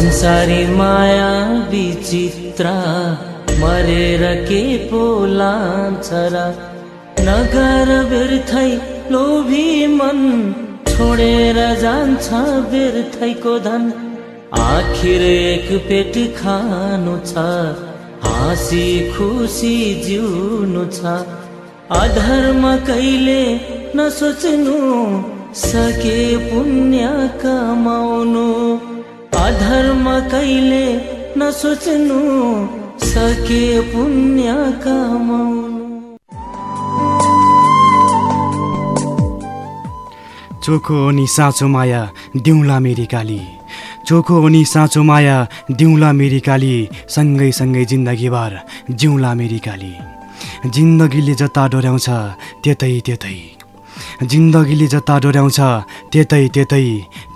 संसारी माया विचित्र मरेर के पोलान्छ र नगर व्यर्थै लोभी मन छोडेर जान्छ व्यर्थैको धन। आखिर एक पेट खानु छ हाँसी खुसी जिउनु छ। अधर्म कहिले नसोच्नु सके पुण्य कमाउनु। अधर्म कहिले नसोच्नु सके पुण्य कमाउनु चोखो अनि साँचो माया दिउँला मेरी काली। चोखो अनि साँचो माया दिउँला मेरी काली सँगै सँगै जिन्दगीभर जिउँला मेरी काली। जिन्दगीले जता डोर्याउँछ त्यतै त्यतै। जिन्दगीले जता डोर्याउँछ त्यतै त्यतै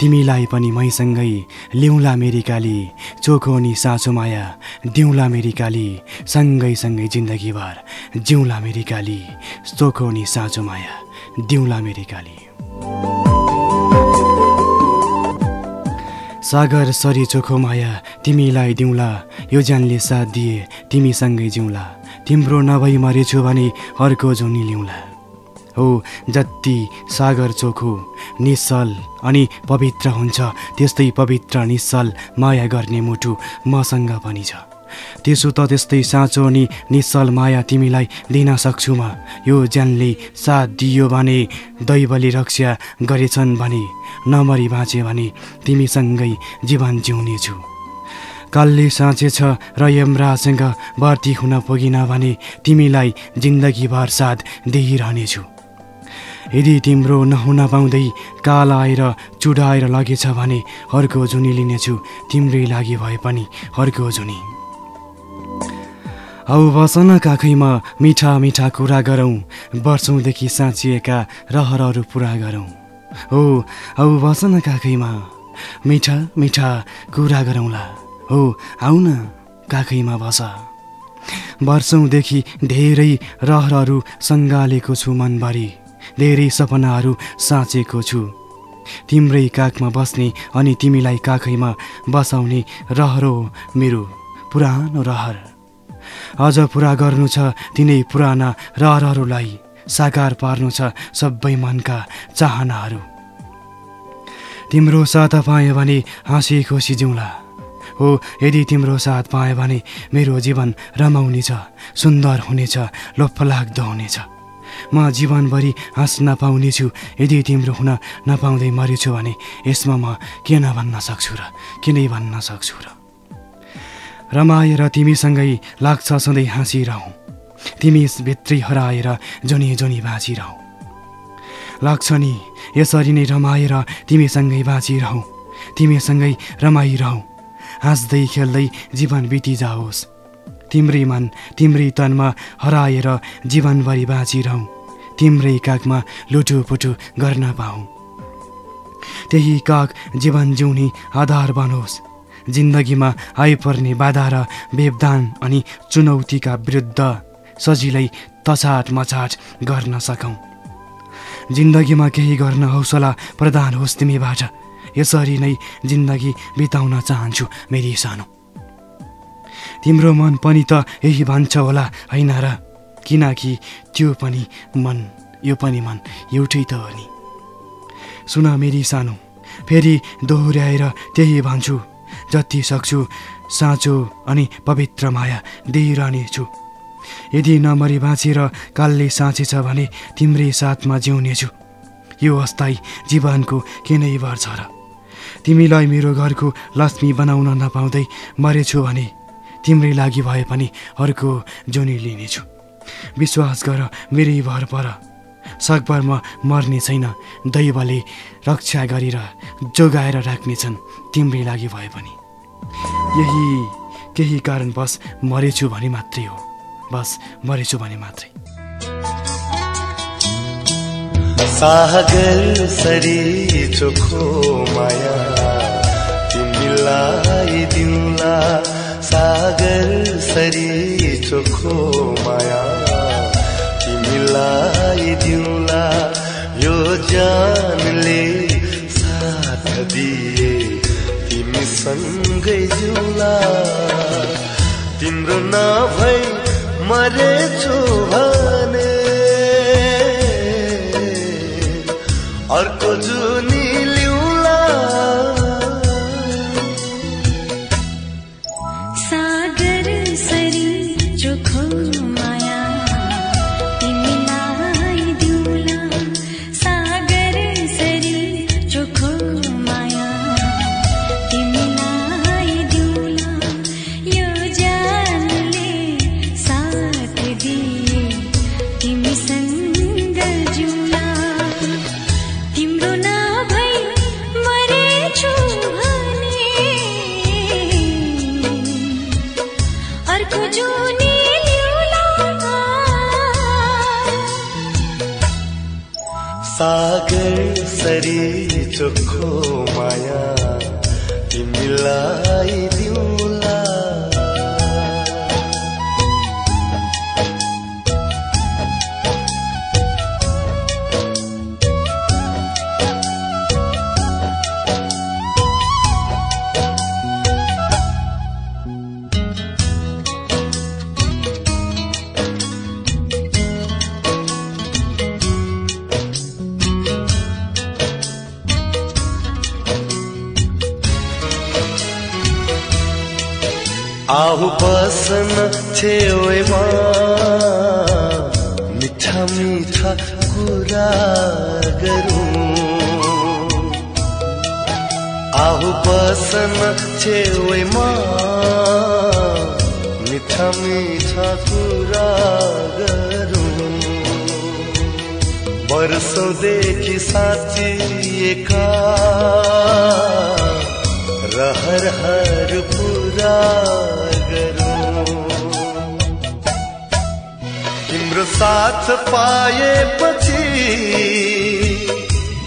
तिमीलाई पनि मैसँगै लिउँला मेरी काली चोखो अनि साँचो माया दिउँला मेरी काली सँगै सँगै जिन्दगीभर जिउँला मेरी काली चोखो अनि साँचो माया दिउँला मेरी काली। सागर सरी चोखो माया तिमीलाई दिउँला यो ज्यानले साथ दिए तिमीसँगै जिउँला। तिम्रो नभई मरेछु भने अर्को जुनी लिउँला। हो जति सागर चोखो निश्चल अनि पवित्र हुन्छ त्यस्तै पवित्र निश्चल माया गर्ने मुटु मसँग पनि छ। त्यसो त त्यस्तै साँचो अनि निश्चल माया तिमीलाई दिन सक्छु म। यो ज्यानले साथ दियो भने दैवले रक्षा गरेछन् भने नमरी बाँचे भने तिमीसँगै जीवन जिउनेछु। कालले साँचेछ र यमराजसँग भर्ती हुन पुगिन भने तिमीलाई जिन्दगीभर साथ दिइरहनेछु। यदि तिम्रो नहुन पाउँदै काल आएर चुडाएर लगेछ भने अर्को जुनी लिनेछु। तिम्रै लागि भए पनि अर्को जुनी औ बसन काखैमा मिठा मिठा कुरा गरौँ। वर्षौँदेखि साँचिएका रहरहरू पुरा गरौँ। हो औ बसन काखैमा मिठा मिठा कुरा गरौँला। हो आउन काखैमा बस। वर्षौँदेखि धेरै रहरहरू सङ्गालेको छु मनभरि। धेरै सपनाहरू साँचेको छु। तिम्रै काखमा बस्ने अनि तिमीलाई काखैमा बसाउने रहरो मेरो पुरानो रहर। अझ पुरा गर्नु छ तिनै पुराना रहरहरूलाई साकार पार्नु छ सबै मनका चाहनाहरू। तिम्रो साथ पाएँ भने हाँसी खुसी जिउँला। हो यदि तिम्रो साथ पाएँ भने मेरो जीवन रमाउने छ सुन्दर हुनेछ लोप्पलाग्दो हुनेछ। म जीवनभरि हाँस्न पाउनेछु यदि तिम्रो हुन नपाउँदै मरेछु भने यसमा म के नभन्न सक्छु र के नै भन्न सक्छु र? रमाएर तिमीसँगै लाग्छ सधैँ हाँसिरहँ। तिमी भित्रै हराएर जुनी जुनी बाँचिरहँ। लाग्छ नि यसरी नै रमाएर तिमीसँगै बाँचिरहँ। तिमीसँगै रमाइरहँ। हाँस्दै खेल्दै जीवन बितिजाओस्। तिम्रै मन तिम्रै तनमा हराएर जीवनभरि बाँचिरहँ तिम्रै कागमा लुटुपुटु गर्न पाऊँ। त्यही काग जीवन जिउने आधार बनोस्। जिन्दगीमा आइपर्ने बाधा र व्यवधान अनि चुनौतीका विरुद्ध सजिलै तछाट मछाट गर्न सकौँ। जिन्दगीमा केही गर्न हौसला प्रदान होस् तिमीबाट। यसरी नै जिन्दगी बिताउन चाहन्छु मेरी सानो। तिम्रो मन पनि त यही भन्छ होला होइन र? किनकि त्यो पनि मन यो पनि मन एउटै त हो नि। सुन मेरी सानो फेरि दोहोऱ्याएर त्यही भन्छु जति सक्छु साँचो अनि पवित्र माया दिइरहनेछु। यदि नमरी बाँचेर कालले साँचेछ भने तिम्रै साथमा जिउनेछु। यो अस्थायी जीवनको के नै भर छ र। तिमीलाई मेरो घरको लक्ष्मी बनाउन नपाउँदै मरेछु भने तिम्रै लागि भए पनि अर्को जोनी लिनेछु। विश्वास गर मेरै भर पर। सकभर म मर्ने छैन दैवले रक्षा गरेर जोगाएर राख्नेछन् तिम्रै लागि भए पनि। यही केही कारणवश मरेछु भने मात्रै हो। बस मरेछु भने मात्रै। सागर सरी चोखो माया सागर सरी चोखो माया तिमीलाई दिउँला यो जानले साथ दिए। तिमी सँगै जिउला। तिम्रो नभई मरेछु भने अर्को जुनी चोखो माया तिमीलाई बसन छेउमा मिठा मिठा कुरा गरौँ। वर्षौँदेखि साँचिएका रहरहर पुरा गरौँ। तिम्रो साथ पाएपछि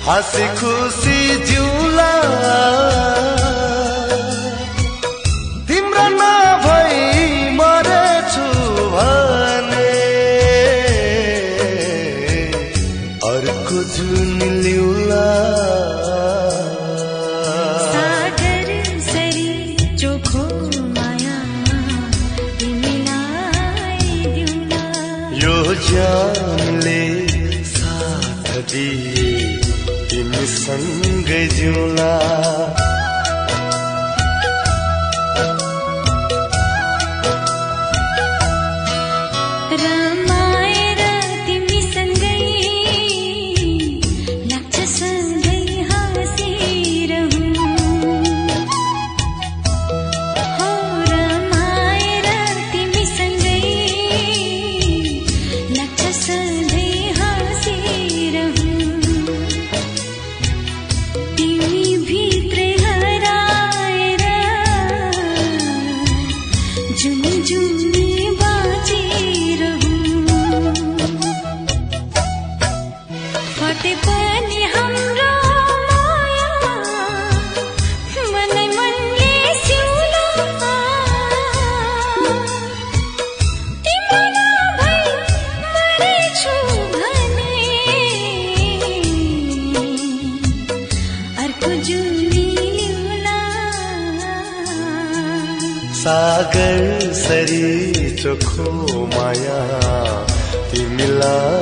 हाँसी खुसी जिउला ಕಾ चोखो माया तिमीलाई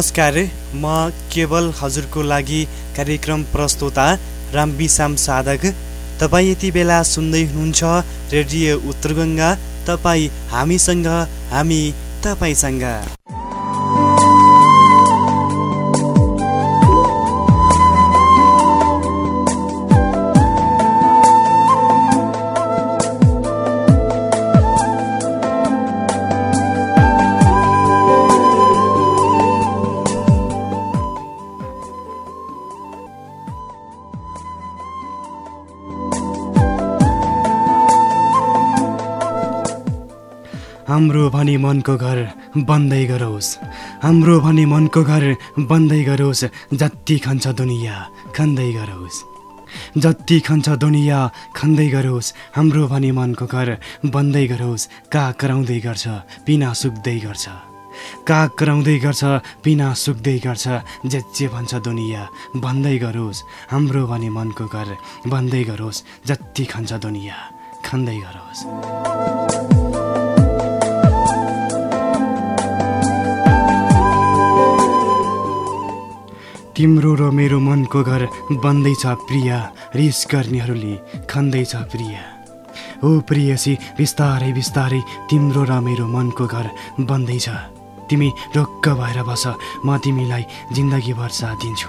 नमस्कार म केवल हजुरको लागि कार्यक्रम प्रस्तोता रामविसाम साधक। तपाईँ यति बेला सुन्दै हुनुहुन्छ रेडियो उत्तरगङ्गा। तपाईँ हामीसँग हामी तपाईँसँग। भने मनको घर बन्दै गरोस्। हाम्रो भने मनको घर बन्दै गरोस् जति खान्छ दुनियाँ खाँदै गरोस्। जति खान्छ दुनियाँ खाँदै गरोस् हाम्रो भने मनको घर बन्दै गरोस् का कराउँदै गर्छ पिना सुक्दै गर्छ। काग कराउँदै गर्छ पिना सुक्दै गर्छ जे जे भन्छ दुनियाँ भन्दै गरोस् हाम्रो भने मनको घर भन्दै गरोस् जति खान्छ दुनियाँ खाँदै गरोस्। तिम्रो र मेरो मनको घर बन्दैछ प्रिय रिस गर्नेहरूले खाँदैछ प्रिय। हो प्रियसी बिस्तारै बिस्तारै तिम्रो र मेरो मनको घर बन्दैछ। तिमी ढुक्क भएर बस म तिमीलाई जिन्दगीभर साथ दिन्छु।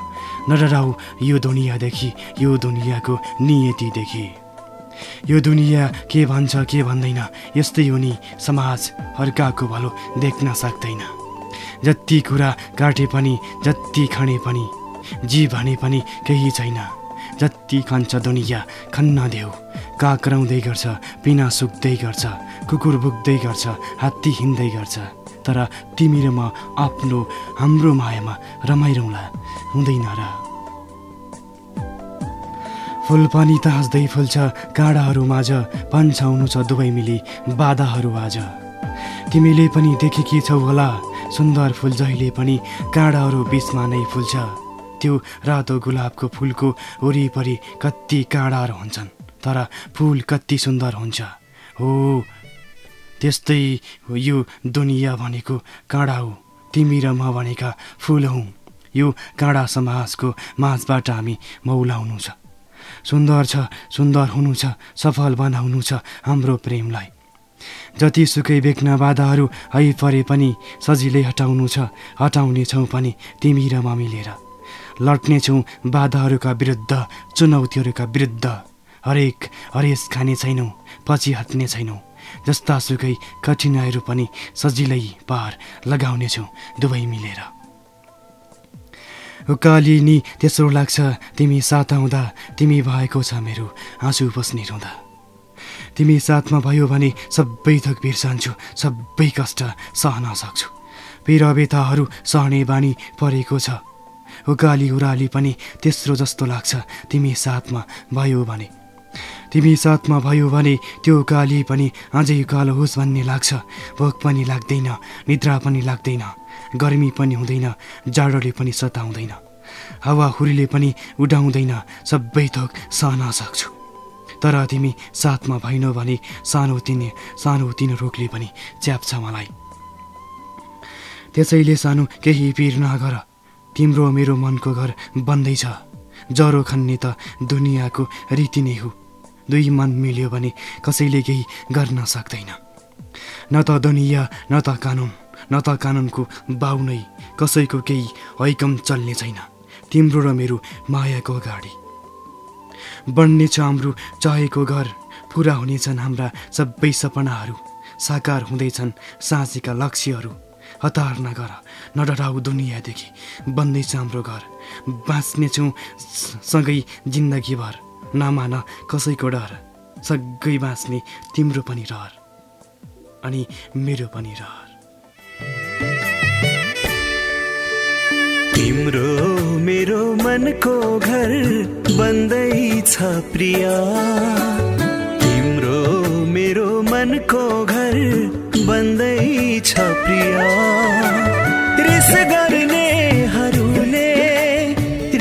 नडराउ यो दुनियाँदेखि यो दुनियाँको नियतिदेखि। यो दुनियाँ के भन्छ के भन्दैन यस्तै हो नि समाज अर्काको भलो देख्न सक्दैन। जति कुरा काटे पनि जति खाने पनि जी भने पनि केही छैन। जति खान्छ दुनियाँ खन्न देऊ। काग कराउँदै गर्छ पिना सुक्दै गर्छ कुकुर भुक्दै गर्छ हात्ती हिँड्दै गर्छ। तर तिमी र म आफ्नो हाम्रो मायामा रमाइरहँला हुँदैन र। फुल पनि त हाँस्दै फुल्छ काँडाहरू माझ पन्छाउनु छ दुवै मिली बाधाहरू आज। तिमीले पनि देखेकी छौ होला सुन्दर फुल जहिले पनि काँडाहरू बिचमा नै फुल्छ। त्यो रातो गुलाबको फुलको वरिपरि कति काँडाहरू हुन्छन् तर फुल कति सुन्दर हुन्छ। हो त्यस्तै यो दुनियाँ भनेको काँडा हो। तिमी र म भनेका फुल हौ। यो काँडा समाजको माझबाट हामी मौलाउनु छ। सुन्दर छ सुन्दर हुनु छ सफल बनाउनु छ हाम्रो प्रेमलाई। जतिसुकै बेग्न बाधाहरू आइपरे पनि सजिलै हटाउनु छ हटाउने छौँ पनि तिमी र म मिलेर। लड्नेछौँ बाधाहरूका विरुद्ध चुनौतीहरूका विरुद्ध। हरेक हरेस खाने छैनौँ पछि हट्ने छैनौँ। जस्ता सुकै कठिनाइहरू पनि सजिलै पार लगाउनेछौँ दुवै मिलेर। उकालिनी तेस्रो लाग्छ तिमी साथ आउँदा तिमी भएको छ मेरो आँसु बस्ने रुँदा। तिमी साथमा भयो भने सबै थक बिर्सन्छु सबै कष्ट सहन सक्छु। पीर व्यथाहरू सहने बानी परेको छ। उकाली उराली पनि तेस्रो जस्तो लाग्छ तिमी साथमा भयो भने। तिमी साथमा भयो भने त्यो काली पनि अझै उकालो होस् भन्ने लाग्छ। भोक पनि लाग्दैन निद्रा पनि लाग्दैन गर्मी पनि हुँदैन जाडोले पनि सताउँदैन। हावाहुरीले पनि उडाउँदैन सबै थोक सहन सक्छु तर तिमी साथमा भएनौ भने सानो तिने सानो तिनो रोगले पनि च्याप्छ मलाई। त्यसैले सानो केही पिर नगर। तिम्रो मेरो मनको घर बन्दैछ ज्वरो खन्ने त दुनियाँको रीति नै हो। दुई मन मिल्यो भने कसैले केही गर्न सक्दैन। न त दुनियाँ न त कानुन न त कानुनको बाउ नै कसैको केही हैकम चल्ने छैन। तिम्रो र मेरो मायाको गाडी बन्नेछ हाम्रो चाहेको घर। पुरा हुनेछन् हाम्रा सबै सपनाहरू। साकार हुँदैछन् साँचीका लक्ष्यहरू। हतार नगर नडराउ दुनियाँदेखि बन्दैछ हाम्रो घर। बाँच्नेछौँ सँगै जिन्दगीभर नमान कसैको डर सगै बाँच्ने तिम्रो पनि रहर अनि मेरो पनि रहर तिम्रो मेरो मनको घर बन्दैछ प्रिया। तिम्रो मेरो मनको घर बन्दैछ प्रिया। रिस गर्नेहरूले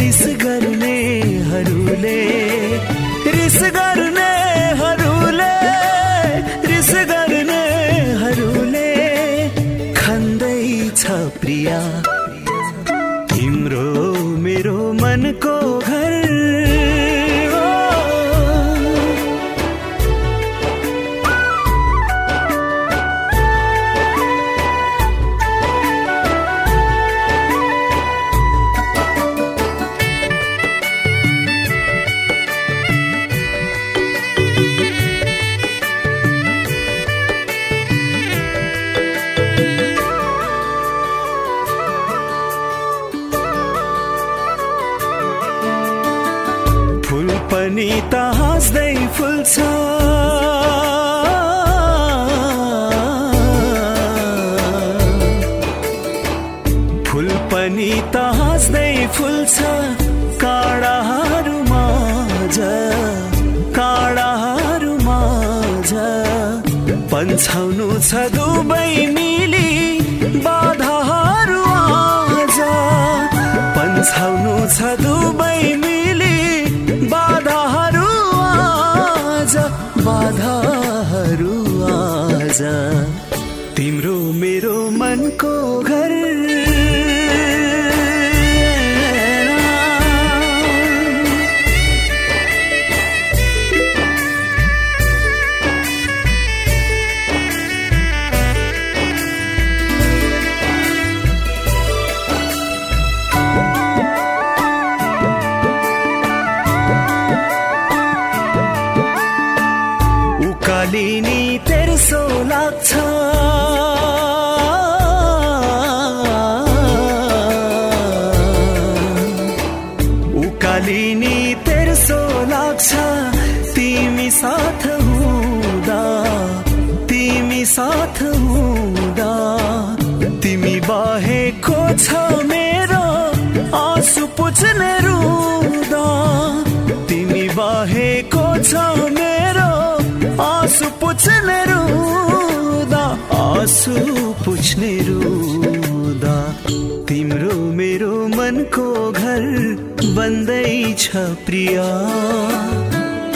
रिस गर्नेहरूले। पन्छाउनु छ दुबै मिली। बाधाहरू आज बाधाहरू आज। तिम्रो मेरो मनको पुछ्ने रुँदा तिमी बाहेको छ मेरो। आँसु पुछ्ने रुँदा आँसु पुछ्ने रुँदा तिम्रो मेरो मनको घर बन्दैछ प्रिया।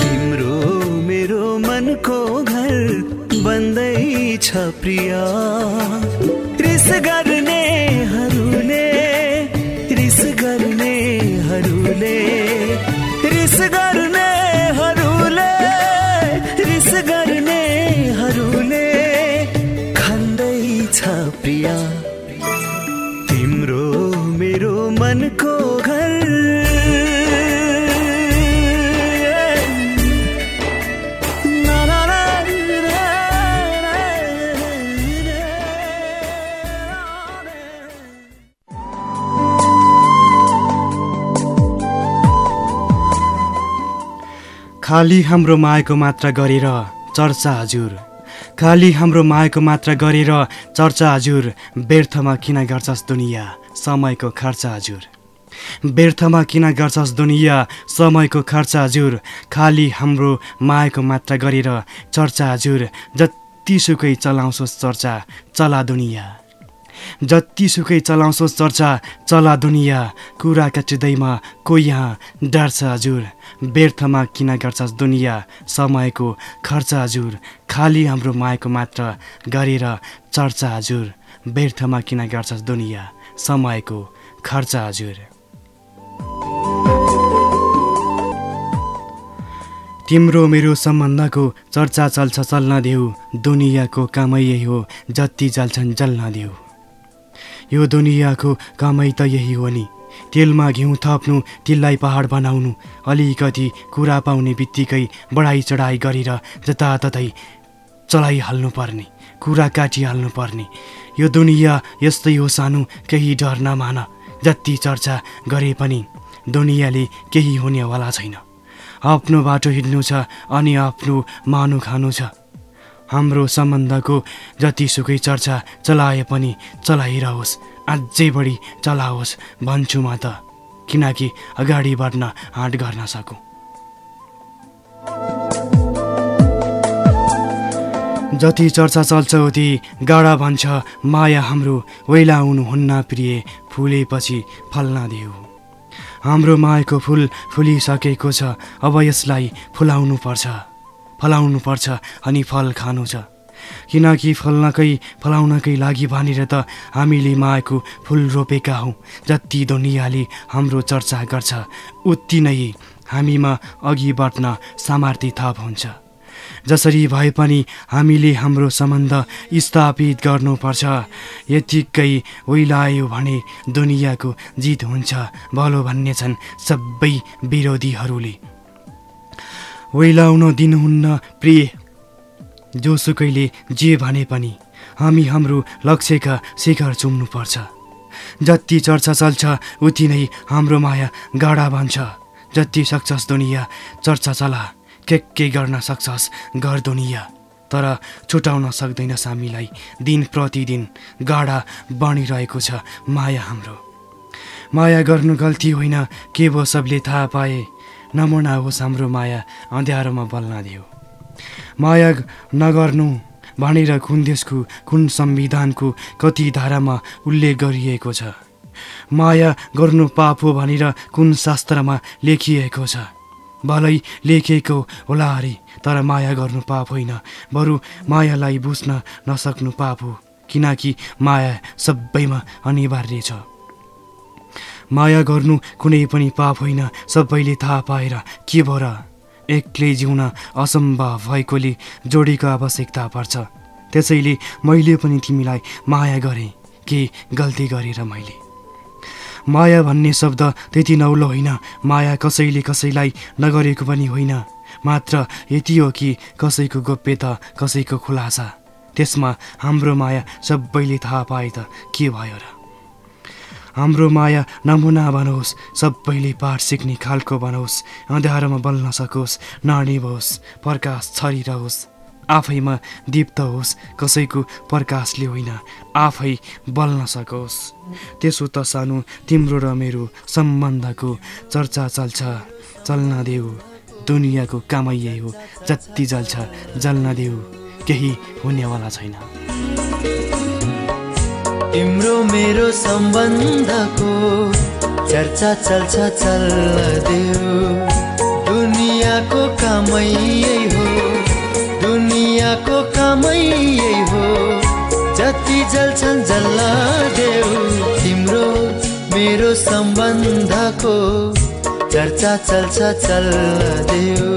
तिम्रो मेरो मनको घर बन्दैछ प्रिया। रिस गर्नेहरूले खाली हाम्रो मायाको मात्र गरेर चर्चा हजुर। खाली हाम्रो मायाको मात्र गरेर चर्चा हजुर। व्यर्थमा किन गर्छस् दुनियाँ? समयको खर्च हजुर। व्यर्थमा किन गर्छस् दुनियाँ? समयको खर्च हजुर। खाली हाम्रो मायाको मात्र गरेर चर्चा हजुर। जतिसुकै चलाउँछोस् चर्चा चला दुनियाँ। जतिसुकै चलाउँछोस् चर्चा चला दुनियाँ। कुरा काटिँदैमा कोही यहाँ डर्छ हजुर। व्यर्थमा किन गर्छस् दुनियाँ? समयको खर्च हजुर। खाली हाम्रो मायाको मात्र गरेर चर्चा हजुर। व्यर्थमा किन गर्छस् दुनियाँ? समयको खर्च हजुर। तिम्रो मेरो सम्बन्धको चर्चा चल्छ चल्न देऊ। दुनियाँको कामै यही हो जति जल्छन् जल्न देऊ। यो दुनियाँको कामै त यही हो नि। तेलमा घिउ थप्नु तिललाई पहाड बनाउनु अलिकति कुरा पाउने बित्तिकै बढाइ चढाइ गरेर जताततै चलाइहाल्नु पर्ने कुरा काटिहाल्नु पर्ने। यो दुनियाँ यस्तै हो सानो केही डर नमान जति चर्चा गरे पनि दुनियाँले केही हुनेवाला छैन। आफ्नो बाटो हिँड्नु छ अनि आफ्नो मानु खानु छ। हाम्रो सम्बन्धको जतिसुकै चर्चा चलाए पनि चलाइरहोस्। अझै बढी चलाओस् भन्छु म त किनकि अगाडि बढ्न आँट गर्न सकौँ। जति चर्चा चल्छ उति गाडा भन्छ माया हाम्रो हुन्न प्रिय फुलेपछि फल्न देऊ। हाम्रो मायाको फुल फुलिसकेको छ अब यसलाई फुलाउनु पर्छ फलाउनु पर्छ अनि फल खानु छ। किनकि फल्नकै फलाउनकै लागि भनेर त हामीले मायाको फुल रोपेका हौँ। जति दुनियाँले हाम्रो चर्चा गर्छ उति नै हामीमा अघि बढ्न सामर्थ्य थप हुन्छ। जसरी भए पनि हामीले हाम्रो सम्बन्ध स्थापित गर्नुपर्छ। यतिकै ओइलायो भने दुनियाँको जित हुन्छ भलो भन्ने छन् सबै विरोधीहरूले। ओइलाउन दिनुहुन्न प्रिय। जोसुकैले जे भने पनि हामी हाम्रो लक्ष्यका शिखर चुम्नुपर्छ। जति चर्चा चल्छ उति नै हाम्रो माया गाडा भन्छ जति सक्छस् दुनियाँ चर्चा चला। के के गर्न सक्छस् घर दुनियाँ। तर छुटाउन सक्दैनस् हामीलाई दिन प्रतिदिन गाडा बनिरहेको छ माया हाम्रो। माया गर्नु गल्ती होइन के सबले थाहा पाए। नमुना होस् हाम्रो माया अँध्यारोमा बल्न देऊ माया नगर्नु भनेर कुन देशको कुन संविधानको कति धारामा उल्लेख गरिएको छ? माया गर्नु पाप हो भनेर कुन शास्त्रमा लेखिएको छ? भलै लेखिएको होला अरे तर माया गर्नु पाप होइन। बरु मायालाई बुझ्न नसक्नु पाप हो किनकि माया सबैमा अनिवार्य छ। माया गर्नु कुनै पनि पाप होइन। सबैले थाहा पाएर के भयो र एक्लै जिउन असम्भव भएकोले जोडीको आवश्यकता पर्छ। त्यसैले मैले पनि तिमीलाई माया गरेँ के गल्ती गरेर मैले। माया भन्ने शब्द त्यति नौलो होइन। माया कसैले कसैलाई नगरेको पनि होइन। मात्र यति हो कि कसैको गोप्यता कसैको खुलासा। त्यसमा हाम्रो माया सबैले थाहा पाए त के भयो र? हाम्रो माया नमुना बनोस् सबैले पाठ सिक्ने खालको बनोस् अँध्यारोमा बल्न सकोस् ननिभोस् प्रकाश छरिरहोस् आफैमा दीप्त होस् कसैको प्रकाशले होइन आफै बल्न सकोस्। त्यसो त सानो तिम्रो र मेरो सम्बन्धको चर्चा चल्छ चल्न देऊ। दुनियाँको कामै यही हो जति जल्छ जल्न देऊ। केही हुनेवाला छैन। तिम्रो मेरो सम्बन्धको चर्चा चल्छ चल्देऊ दुनियाँको कामै यही हो। दुनियाँको कामै यही हो। जति जल्छन् जल्ला देऊ। तिम्रो मेरो सम्बन्धको चर्चा चल्छ चल्देऊ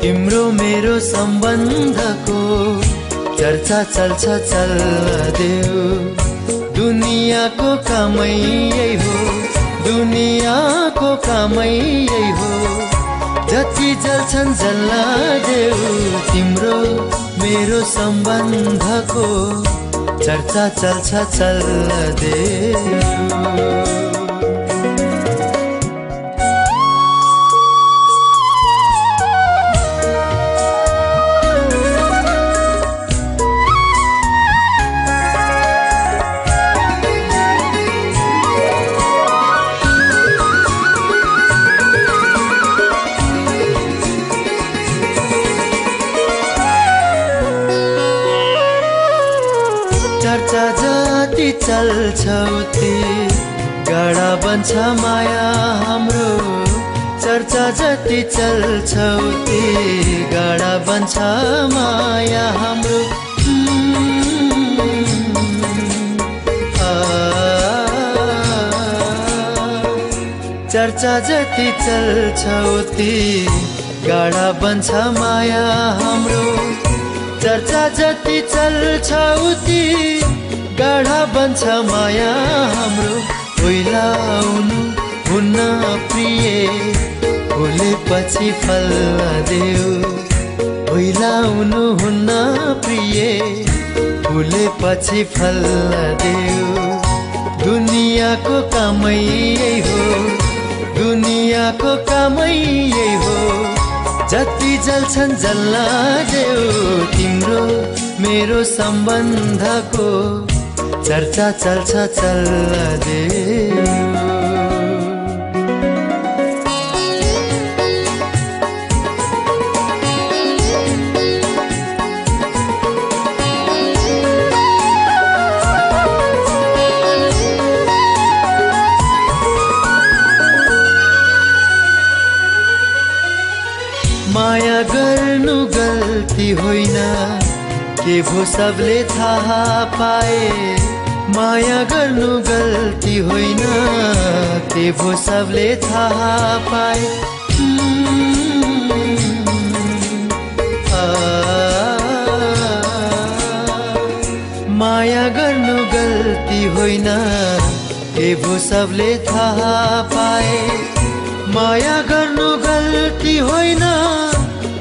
तिम्रो मेरो सम्बन्धको चर्चा चल्छ चल्देऊ दुनियाँको कामै यही हो दुनियाँको कामै यही हो। जति जल्छन् जल्ला देऊ तिम्रो मेरो सम्बन्धको चर्चा चल्छ चल्देऊ चर्चा बन्छ माया हाम्रो। चर्चा जति चल्छ उति गाडा बन्छ माया हाम्रो। चर्चा जति चल्छ उति गाडा बन्छ माया हाम्रो। चर्चा जति चल्छ उति गाढा बन्छ माया हाम्रो। ओइलाउनु हुन्न प्रिय भोलेपछि फल देऊ। ओइलाउनु हुन्न प्रिय भोलेपछि फल देऊ। दुनियाँको कामै यही हो दुनियाँको कामै यही हो। जति जल्छन् जल्ला देऊ तिम्रो मेरो सम्बन्धको चर्चा चल्छ देऊ माया गर्नु गल्ती होइन के भो सबले थाहा पाए? माया गर्नु गल्ती होइन के भो सबले थाहा पाए। माया गर्नु गल्ती होइन भो सबले थाहा पाए। माया गर्नु गल्ती होइन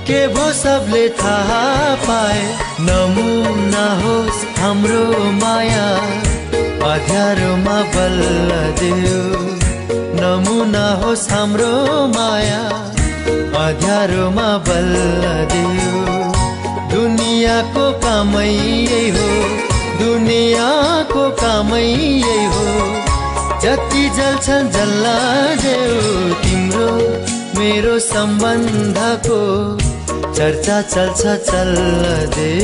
के भो सबले थाहा पाए। नमुना होस् हाम्रो माया। अध्यारोमा बल्ल देऊ। नमुना होस् हाम्रो माया। अध्यारोमा बल्ल देऊ। दुनियाँको कामै यही हो। दुनियाँको कामै यही हो। जति जल्छन् जल्ला देऊ तिम्रो मेरो सम्बन्धको चर्चा चल्छ चल्दै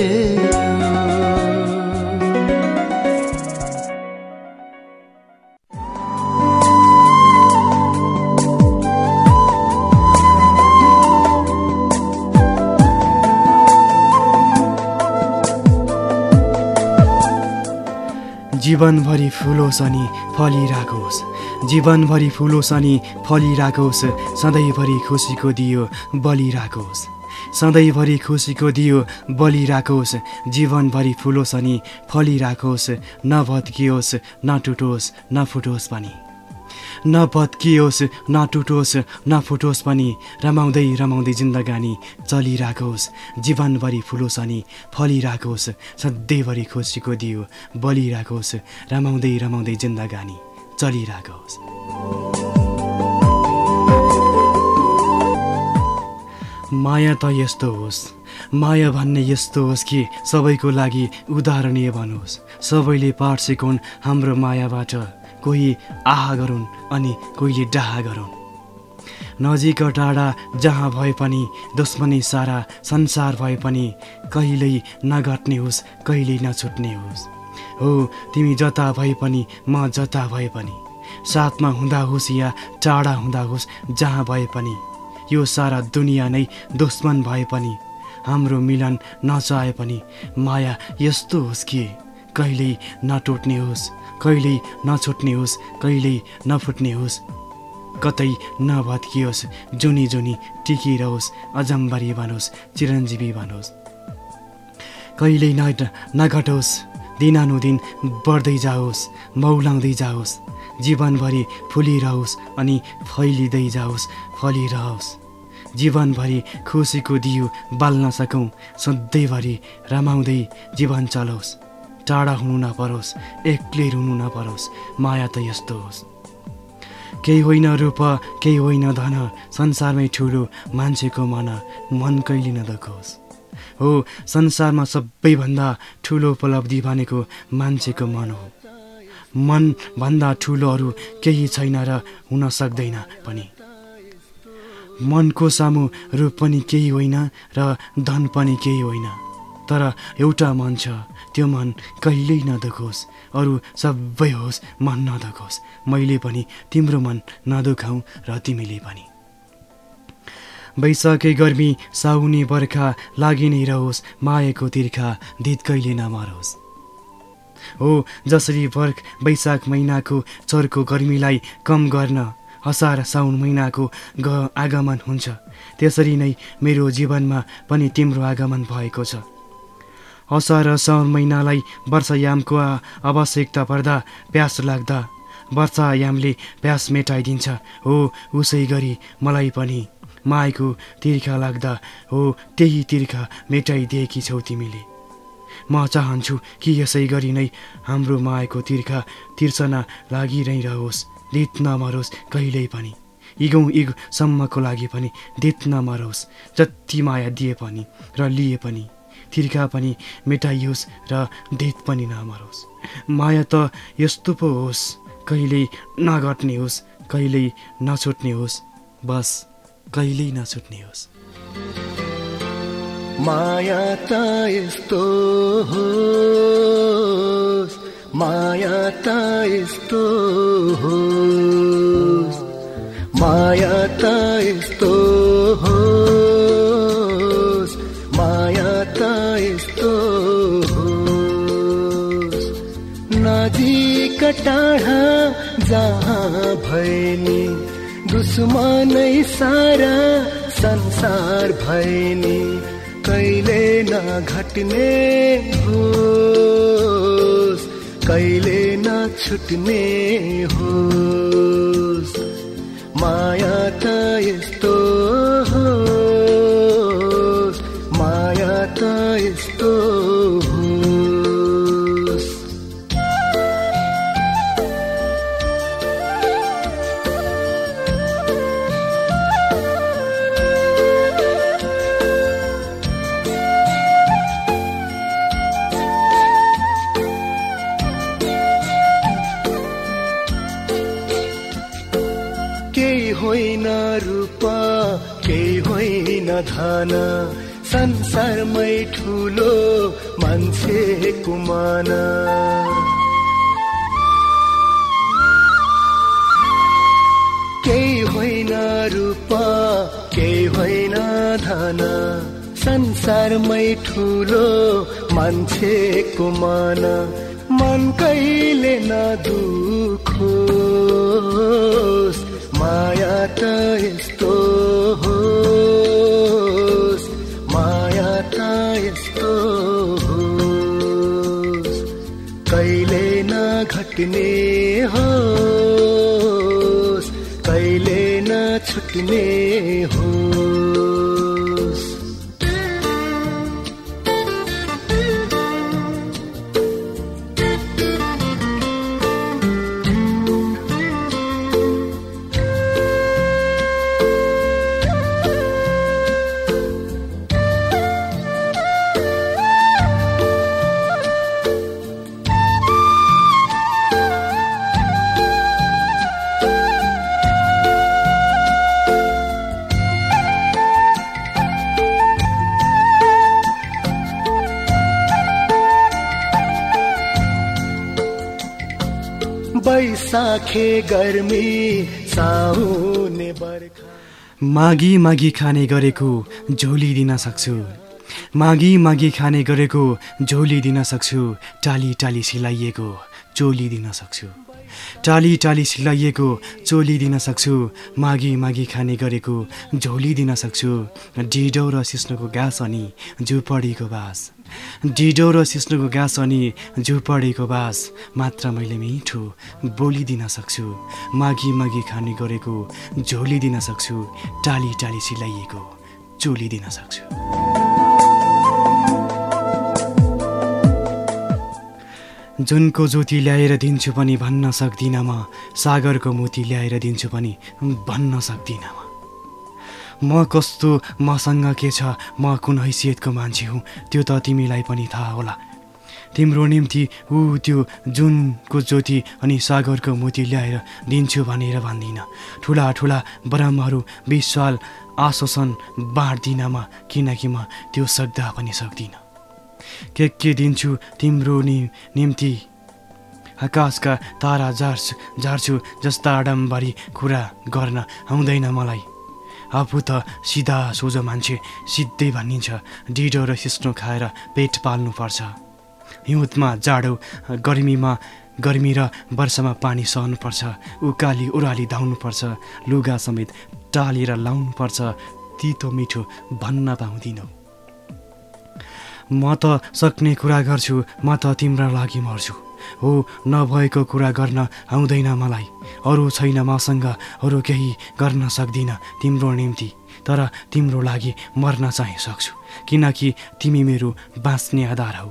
जीवनभरि फुलोस् अनि फलिराखोस्। जीवनभरि फुलोस् अनि फलिराखोस् सधैँभरि खुसीको दियो बलिराखोस्। सधैँभरि खुसीको दियो बलिराखोस् जीवनभरि फुलोस् अनि फलिराखोस् नभत्कियोस् नटुटोस् नफुटोस् पनि। नभत्कियोस् नटुटोस् नफुटोस् पनि रमाउँदै रमाउँदै जिन्दगानी चलिराखोस्। जीवनभरि फुलोस् अनि फलिराखोस् सधैँभरि खुसीको दियो बलिराखोस् रमाउँदै रमाउँदै जिन्दगानी चलिराखोस्। माया त यस्तो होस् माया भन्ने यस्तो होस् कि सबैको लागि उदाहरणीय बनोस्। सबैले पाठ सिकुन् हाम्रो मायाबाट। कोही आहा गरून् अनि कोहीले डाहा गरून्। नजिक टाढा जहाँ भए पनि दुश्मनी सारा संसार भए पनि कहिल्यै नघट्ने होस् कहिल्यै नछुट्ने होस्। हो तिमी जता भए पनि म जता भए पनि। साथमा हुँदा होस् या टाढा हुँदा होस् जहाँ भए पनि। यो सारा दुनियाँ नै दुश्मन भए पनि। हाम्रो मिलन नचाहे पनि। माया यस्तो होस् कि? कहिल्यै नटुट्ने होस् कहिल्यै नछुट्ने होस् कहिल्यै नफुट्ने होस्। कतै नभत्कियोस् जुनी जुनी टिकिरहोस् अजम्बरी बनोस् चिरञ्जीवी बनोस्। कहिल्यै न नघटोस् दिनानुदिन बढ्दै जाओस् मौलाउँदै जाओस् जीवनभरि फुलिरहोस् अनि फैलिँदै जाओस् फलिरहोस्। जीवनभरि खुसीको दियो बाल्न सकौँ सधैँभरि रमाउँदै जीवन चलोस्। टाढा हुनु नपरोस् एक्लै रुनु नपरोस् माया त यस्तो होस्। केही होइन रूप केही होइन धन संसारमै ठुलो मान्छेको मन मन कहिले नदुखोस्। हो संसारमा सबैभन्दा ठुलो उपलब्धि भनेको मान्छेको मन हो। मनभन्दा ठुलो अरू केही छैन र हुन सक्दैन पनि। मनको सामु रूप पनि केही होइन र धन पनि केही होइन। तर एउटा मन छ। त्यो मन कहिल्यै नदुखोस्। अरू सबै होस् मन नदुखोस्। मैले पनि तिम्रो मन नदुखाउँ र तिमीले पनि। बैशाखै गर्मी साउनी बर्खा लागि नै रहोस्। मायाको तिर्खा धित कहिले नमरोस्। हो जसरी वर्ख वैशाख महिनाको चर्को गर्मीलाई कम गर्न असार साउन महिनाको ग आगमन हुन्छ त्यसरी नै मेरो जीवनमा पनि तिम्रो आगमन भएको छ। असार साउन महिनालाई वर्षायामको आवश्यकता पर्दा प्यास लाग्दा वर्षायामले प्यास मेटाइदिन्छ। हो उसै गरी मलाई पनि। माएको तिर्खा लाग्दा हो त्यही तिर्खा मेटाइदिएकी छौ तिमीले। म चाहन्छु कि यसै गरी नै हाम्रो माएको तिर्खा तिर्सना लागिरहोस् दित नमरोस् कहिल्यै पनि। इगौँ इगसम्मको लागि पनि दित नमरोस्। जति माया दिए पनि र लिए पनि। तिर्खा पनि मेटाइयोस् र दित पनि नमरोस्। माया त यस्तो पो होस् कहिल्यै नघट्ने होस् कहिल्यै नछुट्ने होस् बस कहिल्यै नछुट्ने होस्। माया त यस्तो होस् माया त यस्तो होस् माया त यस्तो टाढा जहाँ भए दुश्मनै सारा संसार भए नि कहिले नघट्ने होस् कहिले नछुट्ने होस्। माया त यस्तो ठुलो मान्छे कुमान। केही होइन रूप केही होइन धन। संसारमै ठुलो मान्छेको मन मन कहिले नदुखोस् माया त कहिले नघट्ने होस् कहिले नछुट्ने होस्। मागी मागी खाने गरेको झोली दिन सक्छु। मागी मागी खाने गरेको झोली दिन सक्छु। टाली टाली सिलाइएको चोली दिन सक्छु। टाली टाली सिलाइएको चोली दिन सक्छु मागी मागी खाने गरेको झोली दिन सक्छु। डिडो र सिस्नोको घाँस अनि झुपडीको बास। डिडो र सिस्नोको घाँस अनि झुपडीको बास। मात्र मैले मिठो बोलिदिन सक्छु मागी मागी खाने गरेको झोली दिन सक्छु टाली टाली सिलाइएको चोली दिन सक्छु। जुनको ज्योति ल्याएर दिन्छु पनि भन्न सक्दिनँ म। सागरको मोती ल्याएर दिन्छु पनि भन्न सक्दिनँ म। म कस्तो मसँग के छ? म कुन हैसियतको मान्छे हुँ? त्यो त तिमीलाई पनि थाहा होला। तिम्रो निम्ति ऊ त्यो जुनको ज्योति अनि सागरको मोती ल्याएर दिन्छु भनेर भन्दिनँ। ठुला ठुला ब्रह्महरू विश्वाल आश्वासन बाँड्दिनँ म किनकि म त्यो सक्दा पनि सक्दिनँ। के के दिन्छु तिम्रो नि निम्ति। आकाशका तारा झार्छु झार्छु जस्ता आडम्बरी कुरा गर्न आउँदैन मलाई। आफू त सिधा सोझो मान्छे सिधै भनिन्छ डिडो र सिस्नो खाएर पेट पाल्नुपर्छ। हिउँदमा जाडो गर्मीमा गर्मी र वर्षामा पानी सहनुपर्छ उकाली ओह्राली धाउनुपर्छ लुगा समेत टालेर लाउनुपर्छ तितो मिठो भन्न पाउँदिनौ। म त सक्ने कुरा गर्छु म त तिम्रा लागि मर्छु। हो नभएको कुरा गर्न आउँदैन मलाई। अरू छैन मसँग अरू केही गर्न सक्दिनँ तिम्रो निम्ति। तर तिम्रो लागि मर्न चाहिँ सक्छु किनकि तिमी मेरो बाँच्ने आधार हौ।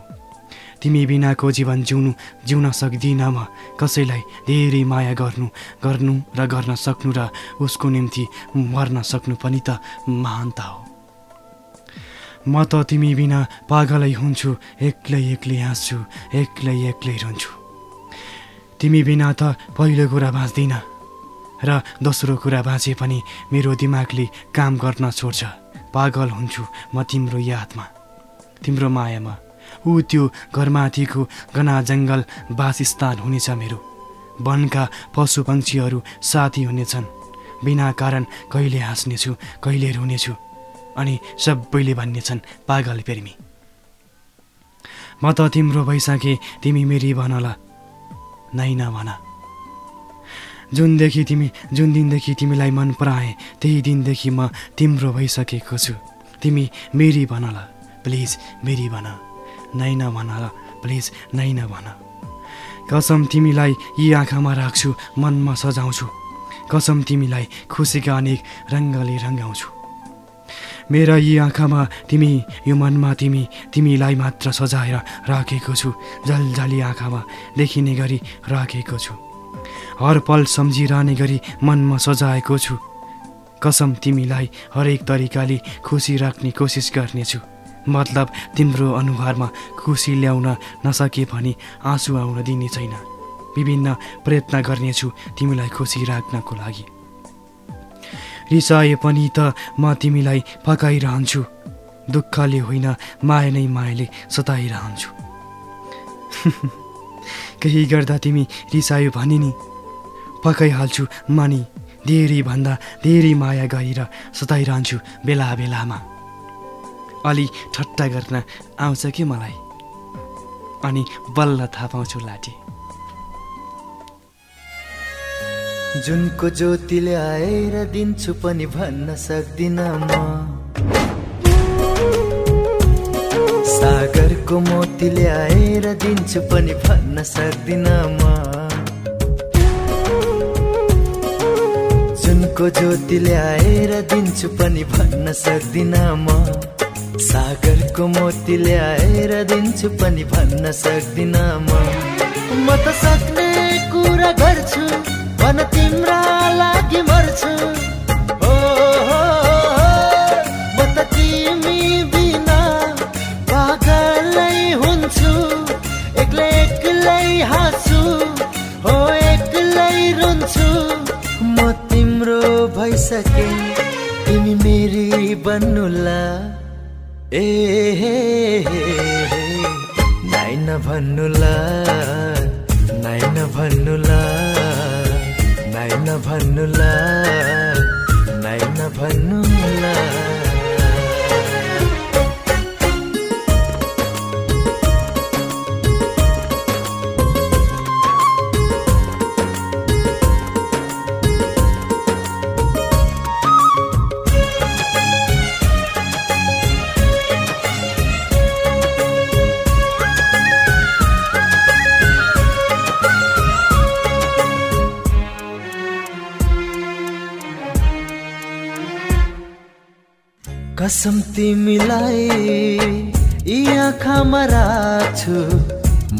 तिमी बिनाको जीवन जिउनु जिउन सक्दिनँ म। कसैलाई धेरै माया गर्नु गर्नु र गर्न सक्नु र उसको निम्ति मर्न सक्नु पनि त महानता हो। म त तिमी बिना पागलै हुन्छु एक्लै एक्लै हाँस्छु एक्लै एक्लै रुन्छु। तिमी बिना त पहिलो कुरा बाँच्दिनँ र दोस्रो कुरा बाँचे पनि मेरो दिमागले काम गर्न छोड्छ। पागल हुन्छु म तिम्रो यादमा तिम्रो मायामा। ऊ त्यो घरमाथिको घना जङ्गल वासस्थान हुनेछ मेरो। वनका पशु पक्षीहरू साथी हुनेछन्। बिना कारण कहिले हाँस्नेछु कहिले रुनेछु। अनि सबैले भन्नेछन् पागल प्रेमी। म त तिम्रो भइसकेँ तिमी मेरी भनला नै नभन। जुनदेखि तिमी जुन दिनदेखि तिमीलाई मन पराएँ त्यही दिनदेखि म तिम्रो भइसकेको छु। तिमी मेरी भनला प्लिज मेरी भन। नै नभन प्लिज नै नभन। कसम तिमीलाई यी आँखामा राख्छु मनमा सजाउँछु। कसम तिमीलाई खुसीका अनेक रङ्गले रङ्गाउँछु। मेरा यी आँखामा तिमी यो मनमा तिमी तिमीलाई मात्र सजाएर राखेको छु जलजाली आँखामा देखिने गरी राखेको छु। हर पल सम्झिरहने गरी मनमा सजाएको छु। कसम तिमीलाई हरेक तरिकाले खुसी राख्ने कोसिस गर्नेछु। मतलब तिम्रो अनुहारमा खुसी ल्याउन नसके भने आँसु आउन दिने छैन। विभिन्न प्रयत्न गर्नेछु तिमीलाई खुसी राख्नको लागि। रिसाए पनि त म तिमीलाई फकाइरहन्छु दुःखले होइन माया नै मायाले सताइरहन्छु। केही गर्दा तिमी रिसायो भने नि फकाइहाल्छु मानि धेरै भन्दा धेरै माया गरेर सताइरहन्छु बेला बेलामा। अलि ठट्टा गर्न आउँछ कि मलाई? अनि बल्ल थाहा पाउँछु लाठी। जुनको ज्योतिले आएर दिन्छु पनि भन्न सक्दिन म। सागरको मोतीले आएर दिन्छु पनि भन्न सक्दिन म। जुनको ज्योतिले आएर दिन्छु पनि भन्न सक्दिन म। सागरको मोतीले आएर दिन्छु पनि भन्न सक्दिन म। म त सक्ने कुरा गर्छु। त तिमी मेरी बन्नुला। ए हे, नाइ नभन्नुला नाइ नभन्नुला नाइ नभन्नुला कसम तिमीलाई यी आँखामा राख्छु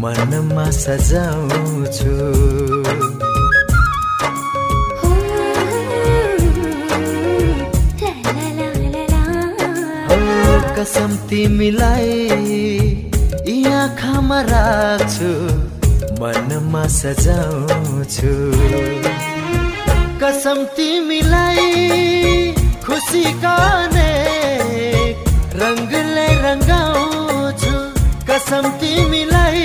मनमा सजाउँछु। कसम तिमीलाई यी आँखामा राख्छु मनमा सजाउँछु। कसम तिमीलाई खुसी गाने कसम तिमीलाई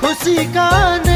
खुसीका कान